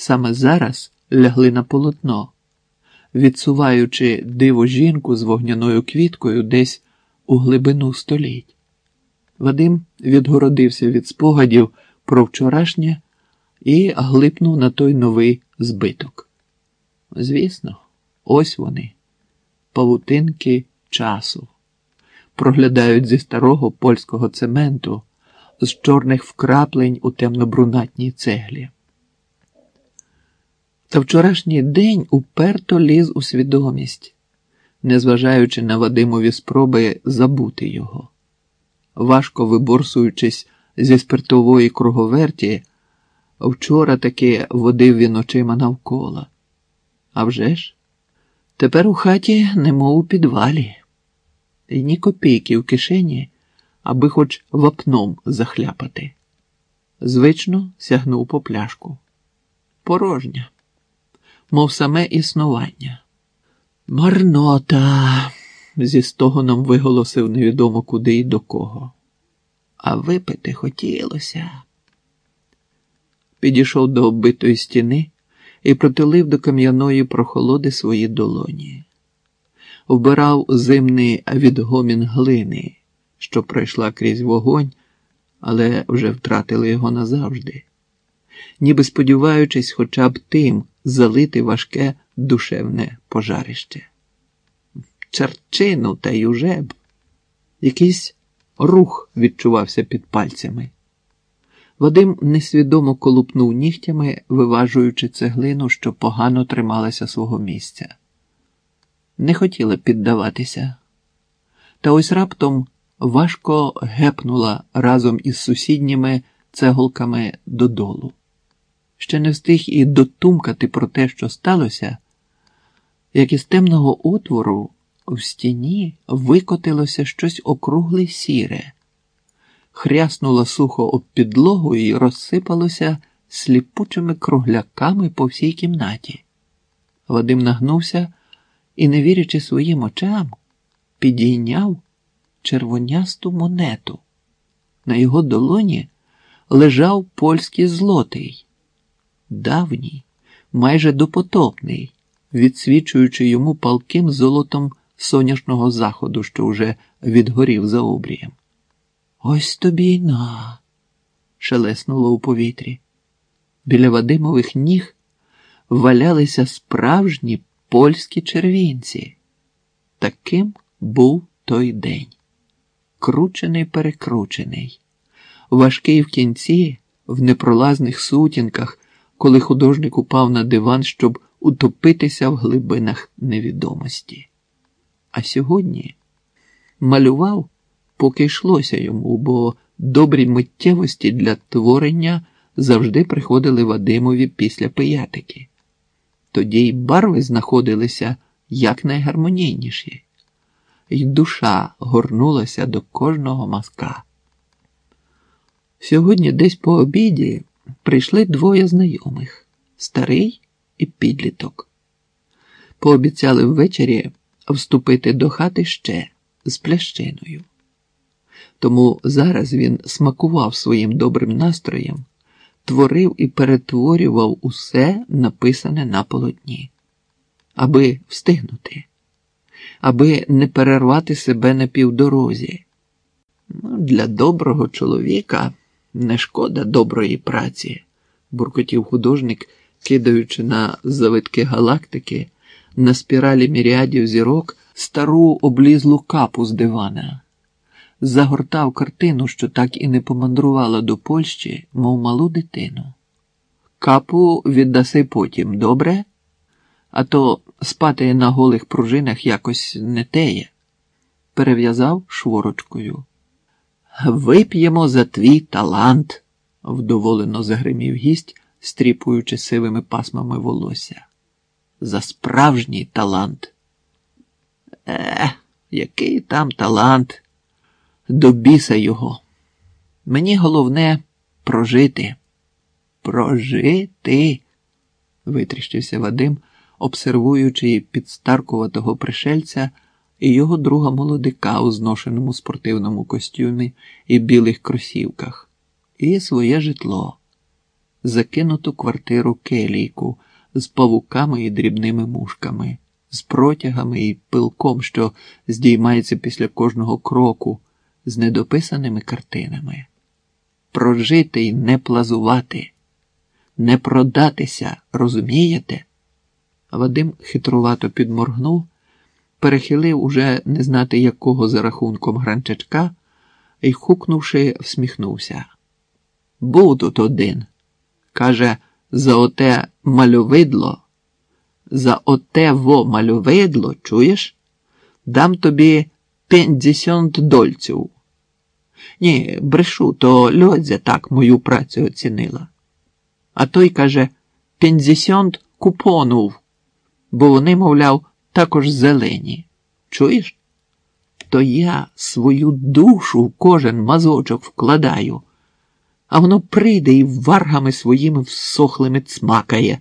саме зараз лягли на полотно, відсуваючи диву жінку з вогняною квіткою десь у глибину століть. Вадим відгородився від спогадів про вчорашнє і глипнув на той новий збиток. Звісно, ось вони, павутинки часу, проглядають зі старого польського цементу, з чорних вкраплень у темно-брунатній цеглі. Та вчорашній день уперто ліз у свідомість, незважаючи на Вадимові спроби забути його. Важко виборсуючись зі спиртової круговерті, вчора таки водив він очима навколо. А вже ж, тепер у хаті немов у підвалі, і ні копійки в кишені, аби хоч вапном захляпати. Звично сягнув по пляшку. Порожня, мов саме існування. Марнота, зі стогоном виголосив невідомо куди і до кого. А випити хотілося. Підійшов до оббитої стіни і протулив до кам'яної прохолоди свої долоні, вбирав зимний відгомін глини, що пройшла крізь вогонь, але вже втратили його назавжди, ніби сподіваючись, хоча б тим залити важке душевне пожарище. Черчину та й уже б. Якийсь рух відчувався під пальцями. Вадим несвідомо колупнув нігтями, виважуючи цеглину, що погано трималася свого місця. Не хотіла піддаватися. Та ось раптом важко гепнула разом із сусідніми цеголками додолу. Ще не встиг і дотумкати про те, що сталося, як із темного отвору в стіні викотилося щось округле сіре хряснуло сухо об підлогу і розсипалося сліпучими кругляками по всій кімнаті. Вадим нагнувся і, не вірячи своїм очам, підійняв червонясту монету. На його долоні лежав польський злотий, давній, майже допотопний, відсвічуючи йому палким золотом соняшного заходу, що вже відгорів за обрієм. Ось тобі й на, шелеснуло у повітрі. Біля Вадимових ніг валялися справжні польські червінці. Таким був той день. Кручений, перекручений, важкий в кінці, в непролазних сутінках, коли художник упав на диван, щоб утопитися в глибинах невідомості. А сьогодні малював поки йшлося йому, бо добрі миттєвості для творення завжди приходили Вадимові після пиятики. Тоді й барви знаходилися якнайгармонійніші, І душа горнулася до кожного мазка. Сьогодні десь по обіді прийшли двоє знайомих старий і підліток. Пообіцяли ввечері вступити до хати ще з плящиною. Тому зараз він смакував своїм добрим настроєм, творив і перетворював усе написане на полотні, аби встигнути, аби не перервати себе на півдорозі. Ну, Для доброго чоловіка не шкода доброї праці, буркотів художник, кидаючи на завитки галактики, на спіралі міріадів зірок стару облізлу капу з дивана загортав картину, що так і не помандрувала до Польщі, мов малу дитину. Капу віддаси потім, добре? А то спати на голих пружинах якось не теє. Перев'язав шворочкою. Вип'ємо за твій талант, вдоволено загримів гість, стріпуючи сивими пасмами волосся. За справжній талант. Е, який там талант? до біса його. Мені головне прожити. Прожити, витріщився Вадим, обсервуючи підстаркуватого пришельця і його друга молодика у зношеному спортивному костюмі і білих кросівках, і своє житло. закинуту квартиру келійку з павуками і дрібними мушками, з протягами і пилком, що здіймається після кожного кроку, з недописаними картинами. Прожити й не плазувати, не продатися, розумієте? Вадим хитрувато підморгнув, перехилив уже не знати якого за рахунком гранчачка і, хукнувши, всміхнувся. Був тут один. Каже, за оте мальовидло, за оте во мальовидло, чуєш? Дам тобі п'ятдесят дольців. Ні, брешу, то льодзя так мою працю оцінила. А той каже п'ятдесят купонів, бо вони, мовляв, також зелені. Чуєш? То я свою душу в кожен мазочок вкладаю, а воно прийде і варгами своїми всохлими цмакає.